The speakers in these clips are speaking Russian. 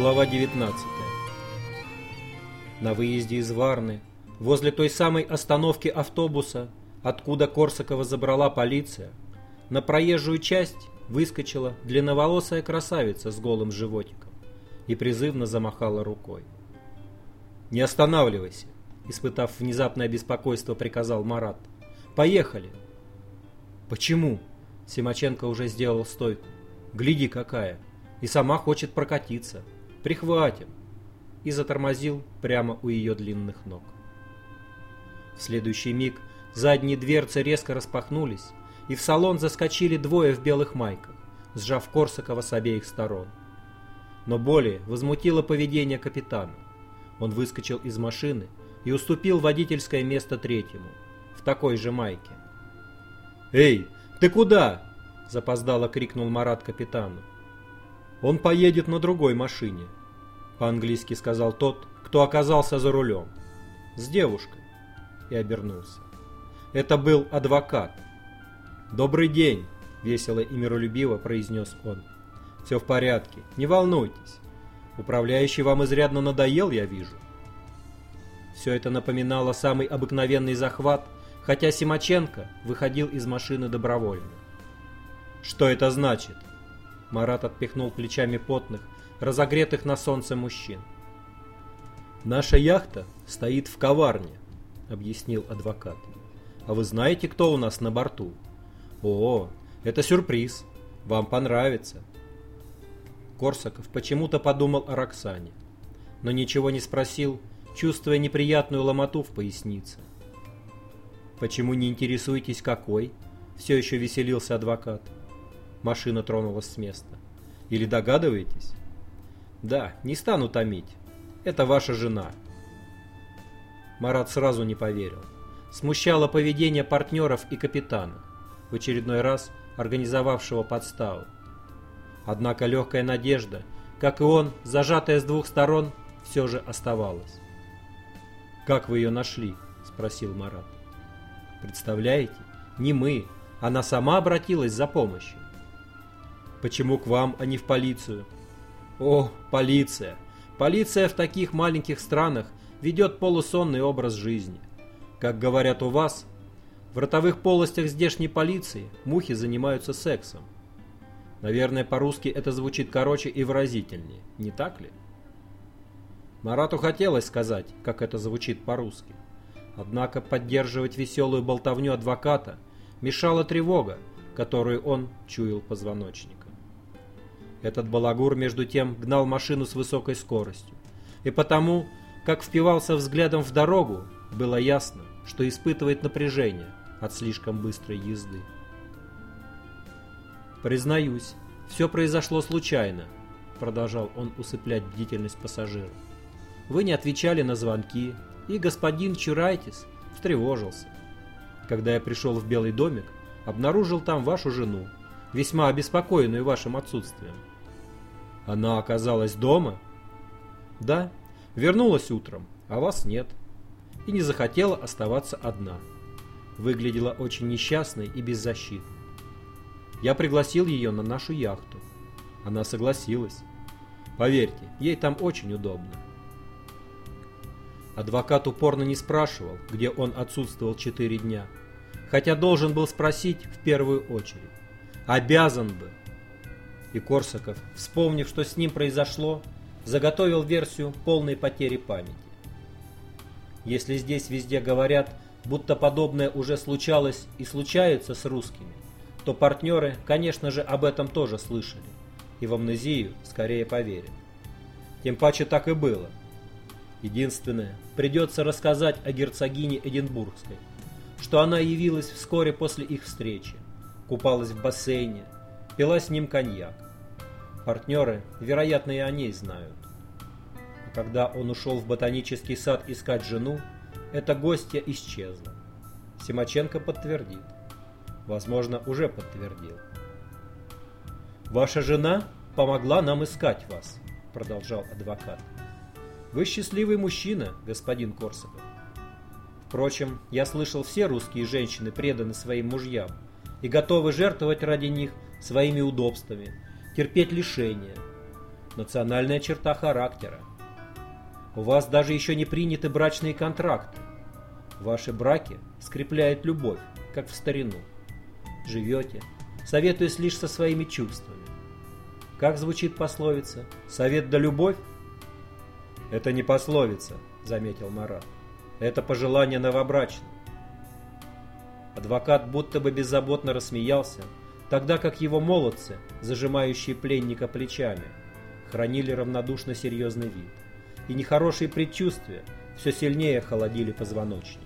Глава 19 На выезде из Варны, возле той самой остановки автобуса, откуда Корсакова забрала полиция, на проезжую часть выскочила длинноволосая красавица с голым животиком и призывно замахала рукой. «Не останавливайся!» Испытав внезапное беспокойство, приказал Марат. «Поехали!» «Почему?» Симаченко уже сделал стойку. «Гляди какая! И сама хочет прокатиться!» Прихватим!» и затормозил прямо у ее длинных ног. В следующий миг задние дверцы резко распахнулись, и в салон заскочили двое в белых майках, сжав Корсакова с обеих сторон. Но более возмутило поведение капитана. Он выскочил из машины и уступил водительское место третьему, в такой же майке. «Эй, ты куда?» – запоздало крикнул Марат капитану. Он поедет на другой машине, по-английски сказал тот, кто оказался за рулем. С девушкой. И обернулся. Это был адвокат. «Добрый день», — весело и миролюбиво произнес он. «Все в порядке, не волнуйтесь. Управляющий вам изрядно надоел, я вижу». Все это напоминало самый обыкновенный захват, хотя Симаченко выходил из машины добровольно. «Что это значит?» Марат отпихнул плечами потных, разогретых на солнце мужчин. «Наша яхта стоит в коварне», — объяснил адвокат. «А вы знаете, кто у нас на борту?» «О, это сюрприз. Вам понравится». Корсаков почему-то подумал о Роксане, но ничего не спросил, чувствуя неприятную ломоту в пояснице. «Почему не интересуетесь, какой?» — все еще веселился адвокат. Машина тронулась с места. Или догадываетесь? Да, не стану томить. Это ваша жена. Марат сразу не поверил. Смущало поведение партнеров и капитана, в очередной раз организовавшего подставу. Однако легкая надежда, как и он, зажатая с двух сторон, все же оставалась. «Как вы ее нашли?» – спросил Марат. «Представляете, не мы, она сама обратилась за помощью. Почему к вам, а не в полицию? О, полиция! Полиция в таких маленьких странах ведет полусонный образ жизни. Как говорят у вас, в ротовых полостях здешней полиции мухи занимаются сексом. Наверное, по-русски это звучит короче и выразительнее, не так ли? Марату хотелось сказать, как это звучит по-русски. Однако поддерживать веселую болтовню адвоката мешала тревога, которую он чуял позвоночник. Этот балагур, между тем, гнал машину с высокой скоростью. И потому, как впивался взглядом в дорогу, было ясно, что испытывает напряжение от слишком быстрой езды. «Признаюсь, все произошло случайно», — продолжал он усыплять бдительность пассажира. «Вы не отвечали на звонки, и господин Чурайтис встревожился. Когда я пришел в Белый домик, обнаружил там вашу жену, весьма обеспокоенную вашим отсутствием. Она оказалась дома? Да, вернулась утром, а вас нет. И не захотела оставаться одна. Выглядела очень несчастной и беззащитной. Я пригласил ее на нашу яхту. Она согласилась. Поверьте, ей там очень удобно. Адвокат упорно не спрашивал, где он отсутствовал четыре дня, хотя должен был спросить в первую очередь. Обязан бы, и Корсаков, вспомнив, что с ним произошло, заготовил версию полной потери памяти. Если здесь везде говорят, будто подобное уже случалось и случается с русскими, то партнеры, конечно же, об этом тоже слышали, и в амнезию скорее поверят. Тем паче так и было. Единственное, придется рассказать о герцогине Эдинбургской, что она явилась вскоре после их встречи, купалась в бассейне, пила с ним коньяк. Партнеры, вероятно, и о ней знают. А когда он ушел в ботанический сад искать жену, эта гостья исчезла. Симаченко подтвердит. Возможно, уже подтвердил. «Ваша жена помогла нам искать вас», — продолжал адвокат. «Вы счастливый мужчина, господин Корсаков. Впрочем, я слышал, все русские женщины преданы своим мужьям и готовы жертвовать ради них своими удобствами, терпеть лишения. национальная черта характера. У вас даже еще не приняты брачные контракты. Ваши браки скрепляет любовь, как в старину. Живете, советуясь лишь со своими чувствами. Как звучит пословица? Совет да любовь? Это не пословица, заметил Марат. Это пожелание новобрачного. Адвокат будто бы беззаботно рассмеялся, тогда как его молодцы, зажимающие пленника плечами, хранили равнодушно серьезный вид, и нехорошие предчувствия все сильнее холодили позвоночник.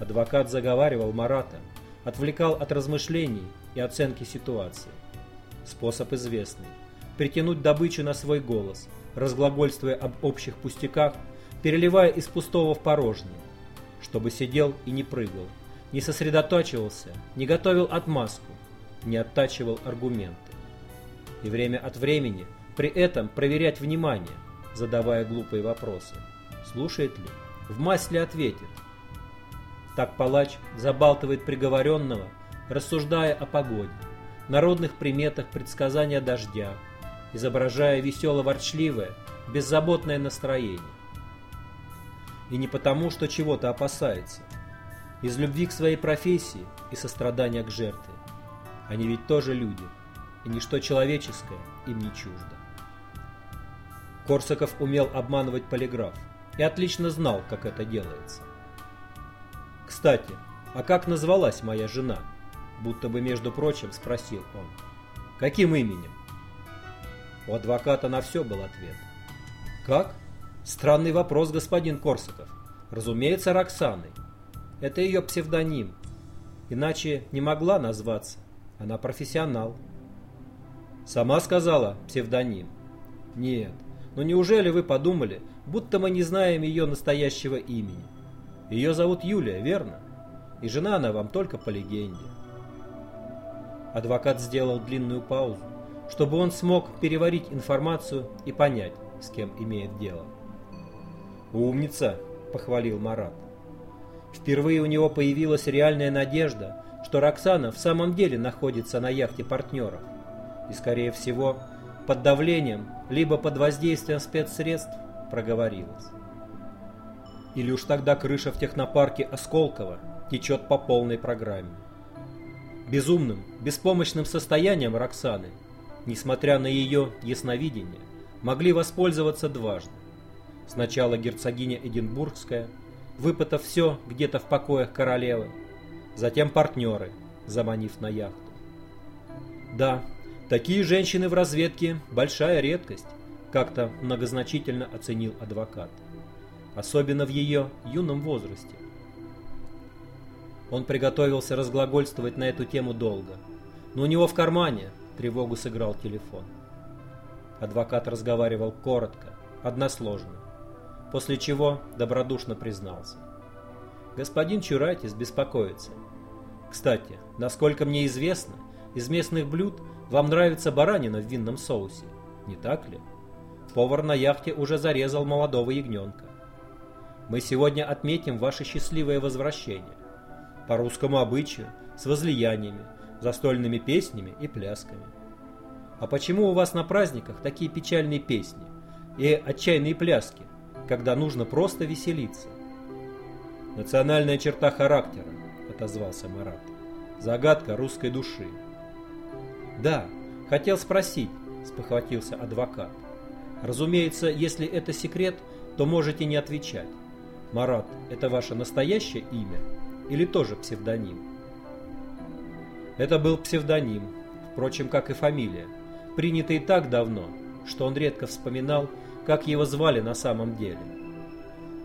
Адвокат заговаривал Марата, отвлекал от размышлений и оценки ситуации. Способ известный – притянуть добычу на свой голос, разглагольствуя об общих пустяках, переливая из пустого в порожнее, чтобы сидел и не прыгал, не сосредотачивался, не готовил отмазку, не оттачивал аргументы. И время от времени при этом проверять внимание, задавая глупые вопросы. Слушает ли? В масть ли ответит? Так палач забалтывает приговоренного, рассуждая о погоде, народных приметах предсказания дождя, изображая весело-ворчливое, беззаботное настроение. И не потому, что чего-то опасается. Из любви к своей профессии и сострадания к жертве. Они ведь тоже люди, и ничто человеческое им не чуждо. Корсаков умел обманывать полиграф и отлично знал, как это делается. «Кстати, а как назвалась моя жена?» Будто бы, между прочим, спросил он. «Каким именем?» У адвоката на все был ответ. «Как?» «Странный вопрос, господин Корсаков. Разумеется, Роксаной. Это ее псевдоним. Иначе не могла назваться. Она профессионал». «Сама сказала псевдоним?» «Нет. Но неужели вы подумали, будто мы не знаем ее настоящего имени? Ее зовут Юлия, верно? И жена она вам только по легенде. Адвокат сделал длинную паузу, чтобы он смог переварить информацию и понять, с кем имеет дело. «Умница!» – похвалил Марат. Впервые у него появилась реальная надежда, что Роксана в самом деле находится на яхте партнеров. И, скорее всего, под давлением, либо под воздействием спецсредств проговорилась. Или уж тогда крыша в технопарке Осколково течет по полной программе. Безумным, беспомощным состоянием Роксаны, несмотря на ее ясновидение, могли воспользоваться дважды. Сначала герцогиня Эдинбургская, выпытав все где-то в покоях королевы, затем партнеры, заманив на яхту. Да, Такие женщины в разведке – большая редкость, как-то многозначительно оценил адвокат. Особенно в ее юном возрасте. Он приготовился разглагольствовать на эту тему долго, но у него в кармане тревогу сыграл телефон. Адвокат разговаривал коротко, односложно, после чего добродушно признался. Господин Чурайтис беспокоится. Кстати, насколько мне известно, из местных блюд – вам нравится баранина в винном соусе, не так ли? Повар на яхте уже зарезал молодого ягненка. Мы сегодня отметим ваше счастливое возвращение. По русскому обычаю, с возлияниями, застольными песнями и плясками. А почему у вас на праздниках такие печальные песни и отчаянные пляски, когда нужно просто веселиться? Национальная черта характера, отозвался Марат. Загадка русской души. «Да, хотел спросить», – спохватился адвокат. «Разумеется, если это секрет, то можете не отвечать. Марат – это ваше настоящее имя или тоже псевдоним?» Это был псевдоним, впрочем, как и фамилия, принятый так давно, что он редко вспоминал, как его звали на самом деле.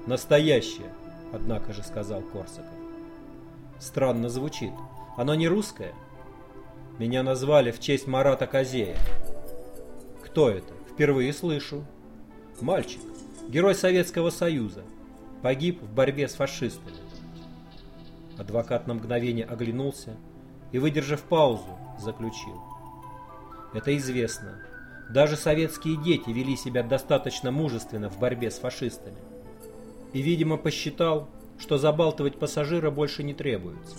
«Настоящее», – однако же сказал Корсаков. «Странно звучит. Оно не русское?» Меня назвали в честь Марата Козея. Кто это? Впервые слышу. Мальчик, герой Советского Союза. Погиб в борьбе с фашистами. Адвокат на мгновение оглянулся и, выдержав паузу, заключил. Это известно. Даже советские дети вели себя достаточно мужественно в борьбе с фашистами. И, видимо, посчитал, что забалтывать пассажира больше не требуется.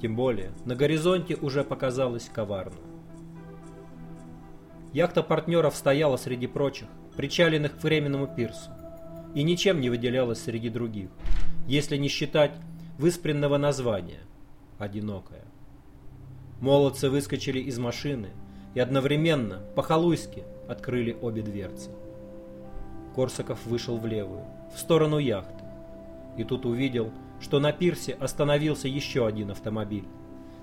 Тем более, на горизонте уже показалось коварно. Яхта партнеров стояла среди прочих, причаленных к временному пирсу, и ничем не выделялась среди других, если не считать выспренного названия «Одинокая». Молодцы выскочили из машины и одновременно, по-халуйски, открыли обе дверцы. Корсаков вышел в левую, в сторону яхты, и тут увидел, что на пирсе остановился еще один автомобиль,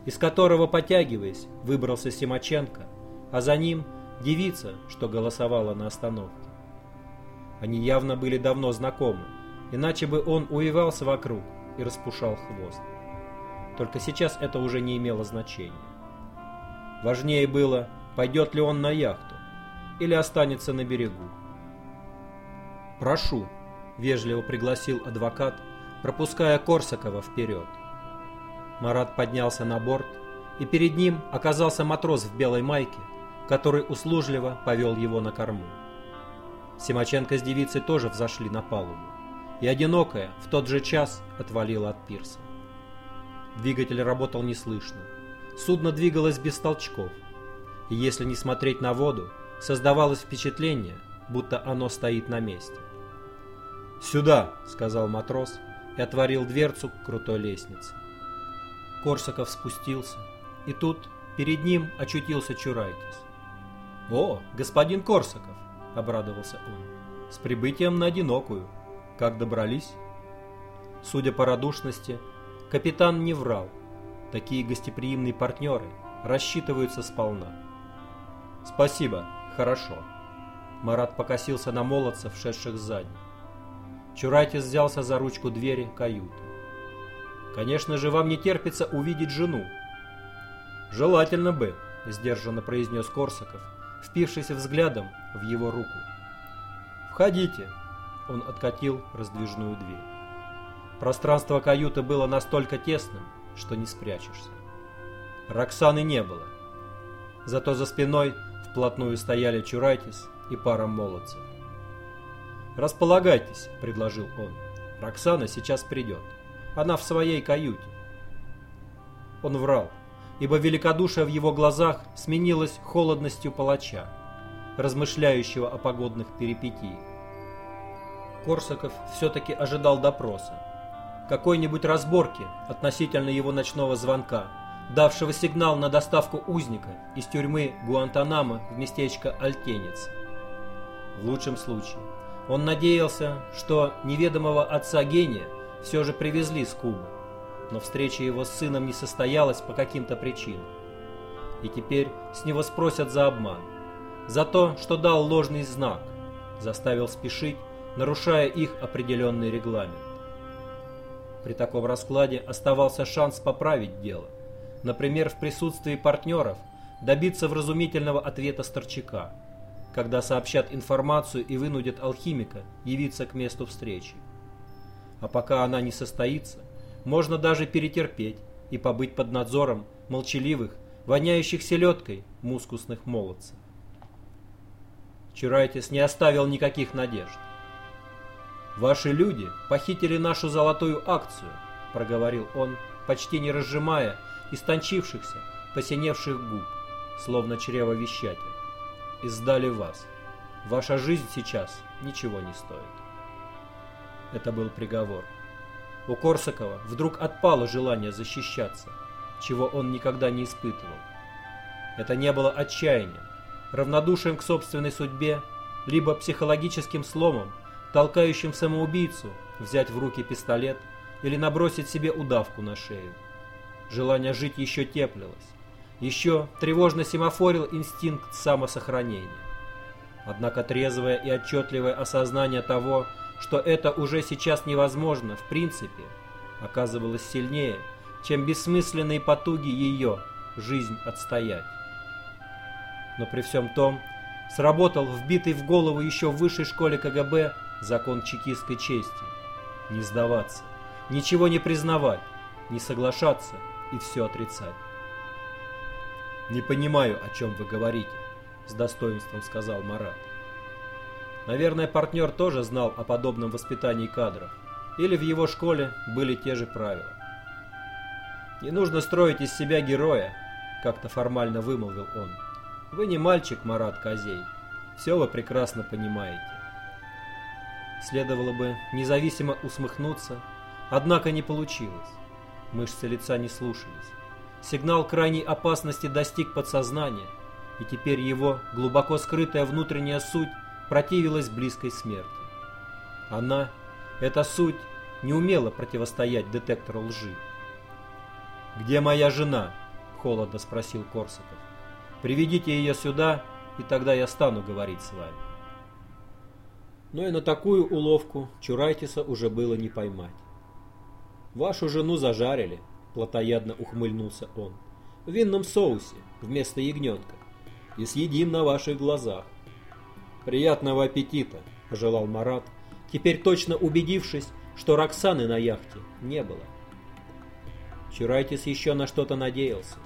из которого, потягиваясь, выбрался Симаченко, а за ним девица, что голосовала на остановке. Они явно были давно знакомы, иначе бы он уевался вокруг и распушал хвост. Только сейчас это уже не имело значения. Важнее было, пойдет ли он на яхту или останется на берегу. «Прошу», — вежливо пригласил адвокат, пропуская Корсакова вперед. Марат поднялся на борт, и перед ним оказался матрос в белой майке, который услужливо повел его на корму. Симаченко с девицей тоже взошли на палубу, и одинокая в тот же час отвалила от пирса. Двигатель работал неслышно. Судно двигалось без толчков, и если не смотреть на воду, создавалось впечатление, будто оно стоит на месте. «Сюда!» — сказал матрос и отворил дверцу к крутой лестнице. Корсаков спустился, и тут перед ним очутился Чурайтис. «О, господин Корсаков!» — обрадовался он. «С прибытием на одинокую. Как добрались?» Судя по радушности, капитан не врал. Такие гостеприимные партнеры рассчитываются сполна. «Спасибо, хорошо». Марат покосился на молодцев, шедших сзади. Чурайтис взялся за ручку двери каюты. «Конечно же, вам не терпится увидеть жену». «Желательно бы», — сдержанно произнес Корсаков, впившись взглядом в его руку. «Входите!» — он откатил раздвижную дверь. Пространство каюты было настолько тесным, что не спрячешься. Роксаны не было. Зато за спиной вплотную стояли Чурайтис и пара молодцев. «Располагайтесь», — предложил он. «Роксана сейчас придет. Она в своей каюте». Он врал ибо великодушие в его глазах сменилось холодностью палача, размышляющего о погодных перипетиях. Корсаков все-таки ожидал допроса. Какой-нибудь разборки относительно его ночного звонка, давшего сигнал на доставку узника из тюрьмы Гуантанамо в местечко Альтенец. В лучшем случае он надеялся, что неведомого отца гения все же привезли с Кубы. Но встреча его с сыном не состоялась по каким-то причинам. И теперь с него спросят за обман, за то, что дал ложный знак, заставил спешить, нарушая их определенный регламент. При таком раскладе оставался шанс поправить дело, например, в присутствии партнеров добиться вразумительного ответа Старчака, когда сообщат информацию и вынудят алхимика явиться к месту встречи. А пока она не состоится, можно даже перетерпеть и побыть под надзором молчаливых, воняющих селедкой мускусных молодцев. Чурайтис не оставил никаких надежд. «Ваши люди похитили нашу золотую акцию», — проговорил он, почти не разжимая истончившихся, посиневших губ, словно чревовещатель, и сдали вас. Ваша жизнь сейчас ничего не стоит. Это был приговор. У Корсакова вдруг отпало желание защищаться, чего он никогда не испытывал. Это не было отчаянием, равнодушием к собственной судьбе, либо психологическим сломом, толкающим самоубийцу взять в руки пистолет или набросить себе удавку на шею. Желание жить еще теплилось, еще тревожно семафорил инстинкт самосохранения. Однако трезвое и отчетливое осознание того, что это уже сейчас невозможно, в принципе, оказывалось сильнее, чем бессмысленные потуги ее жизнь отстоять. Но при всем том, сработал вбитый в голову еще в высшей школе КГБ закон чекистской чести. Не сдаваться, ничего не признавать, не соглашаться и все отрицать. «Не понимаю, о чем вы говорите», — с достоинством сказал Марат. Наверное, партнер тоже знал о подобном воспитании кадров. Или в его школе были те же правила. «Не нужно строить из себя героя», — как-то формально вымолвил он. Вы не мальчик, Марат Козей. Все вы прекрасно понимаете. Следовало бы независимо усмехнуться, однако не получилось. Мышцы лица не слушались. Сигнал крайней опасности достиг подсознания, и теперь его глубоко скрытая внутренняя суть противилась близкой смерти. Она, эта суть, не умела противостоять детектору лжи. «Где моя жена?» — холодно спросил Корсаков. «Приведите ее сюда, и тогда я стану говорить с вами». Но и на такую уловку Чурайтиса уже было не поймать. «Вашу жену зажарили», — плотоядно ухмыльнулся он, — «в винном соусе вместо ягненка, и съедим на ваших глазах». «Приятного аппетита», — пожелал Марат, теперь точно убедившись, что Роксаны на яхте не было. Чурайтис еще на что-то надеялся,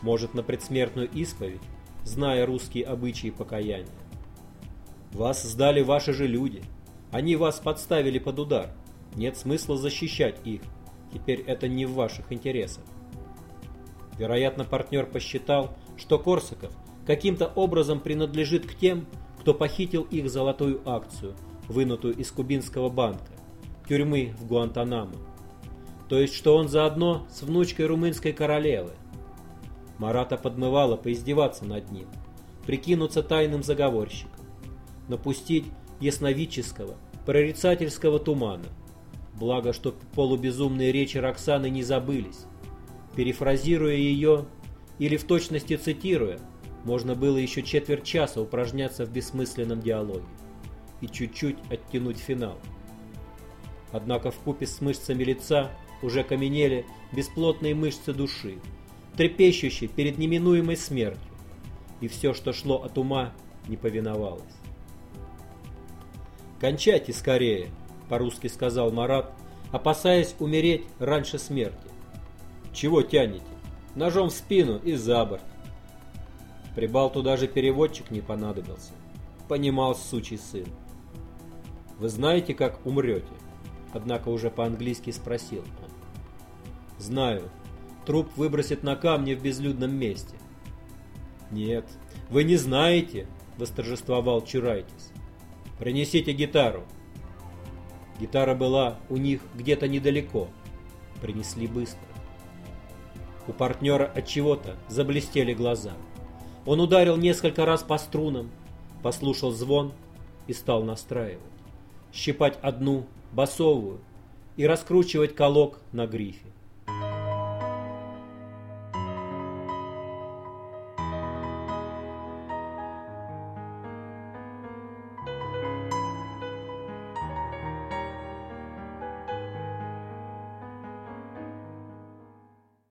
может, на предсмертную исповедь, зная русские обычаи покаяния. Вас сдали ваши же люди. Они вас подставили под удар. Нет смысла защищать их. Теперь это не в ваших интересах. Вероятно, партнер посчитал, что Корсаков каким-то образом принадлежит к тем, кто похитил их золотую акцию, вынутую из кубинского банка, тюрьмы в Гуантанамо. То есть, что он заодно с внучкой румынской королевы. Марата подмывало поиздеваться над ним, прикинуться тайным заговорщиком напустить ясновидческого, прорицательского тумана. Благо, что полубезумные речи Роксаны не забылись. Перефразируя ее или в точности цитируя, можно было еще четверть часа упражняться в бессмысленном диалоге и чуть-чуть оттянуть финал. Однако в купе с мышцами лица уже каменели бесплотные мышцы души, трепещущие перед неминуемой смертью, и все, что шло от ума, не повиновалось. «Кончайте скорее», — по-русски сказал Марат, опасаясь умереть раньше смерти. «Чего тянете? Ножом в спину и за борт». Прибалту даже переводчик не понадобился. Понимал сучий сын. «Вы знаете, как умрете?» Однако уже по-английски спросил он. «Знаю. Труп выбросит на камни в безлюдном месте». «Нет, вы не знаете», — восторжествовал Чурайтис. Принесите гитару. Гитара была у них где-то недалеко. Принесли быстро. У партнера от чего-то заблестели глаза. Он ударил несколько раз по струнам, послушал звон и стал настраивать. Щипать одну, басовую, и раскручивать колок на грифе.